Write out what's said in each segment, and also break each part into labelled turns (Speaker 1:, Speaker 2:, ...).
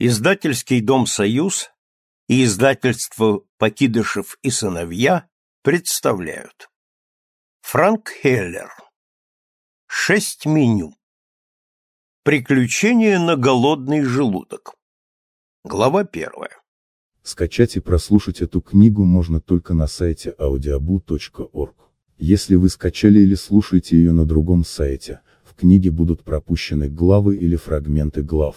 Speaker 1: Издательский дом «Союз» и издательство «Покидышев и сыновья» представляют. Франк Хеллер. Шесть меню. Приключения на голодный желудок. Глава первая.
Speaker 2: Скачать и прослушать эту книгу можно только на сайте audiobu.org. Если вы скачали или слушаете ее на другом сайте, в книге будут пропущены главы или фрагменты глав.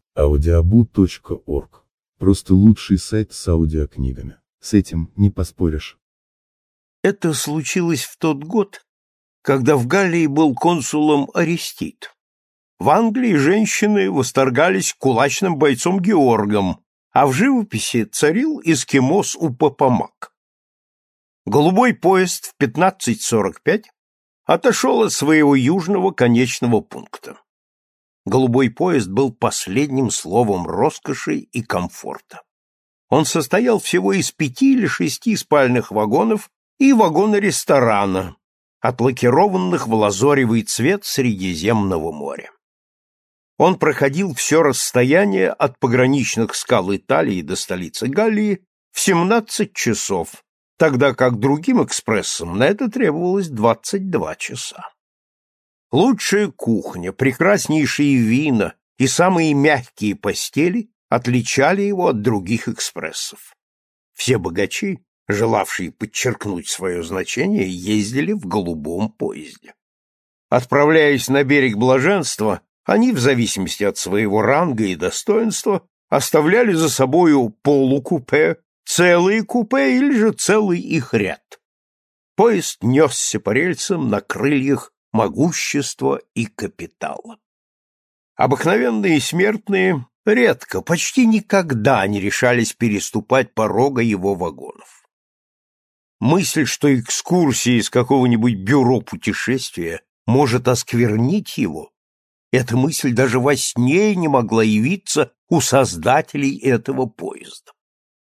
Speaker 2: audiobu.org. Просто лучший сайт с аудиокнигами. С этим не поспоришь.
Speaker 1: Это случилось в тот год, когда в Галлии был консулом Арестит. В Англии женщины восторгались кулачным бойцом Георгом, а в живописи царил эскимос Упапамак. Голубой поезд в 15.45 отошел от своего южного конечного пункта. Голубой поезд был последним словом роскоши и комфорта. Он состоял всего из пяти или шести спальных вагонов и вагона ресторана, отлакированных в лазоревый цвет Средиземного моря. Он проходил все расстояние от пограничных скал Италии до столицы Галлии в 17 часов, тогда как другим экспрессам на это требовалось 22 часа. Лучшая кухня, прекраснейшие вина и самые мягкие постели отличали его от других экспрессов. Все богачи, желавшие подчеркнуть свое значение, ездили в голубом поезде. Отправляясь на берег блаженства, они, в зависимости от своего ранга и достоинства, оставляли за собою полукупе, целые купе или же целый их ряд. Поезд несся по рельсам на крыльях могущества и капитала. Обыкновенные смертные редко, почти никогда не решались переступать порога его вагонов. Мысль, что экскурсия из какого-нибудь бюро путешествия может осквернить его, эта мысль даже во сне не могла явиться у создателей этого поезда.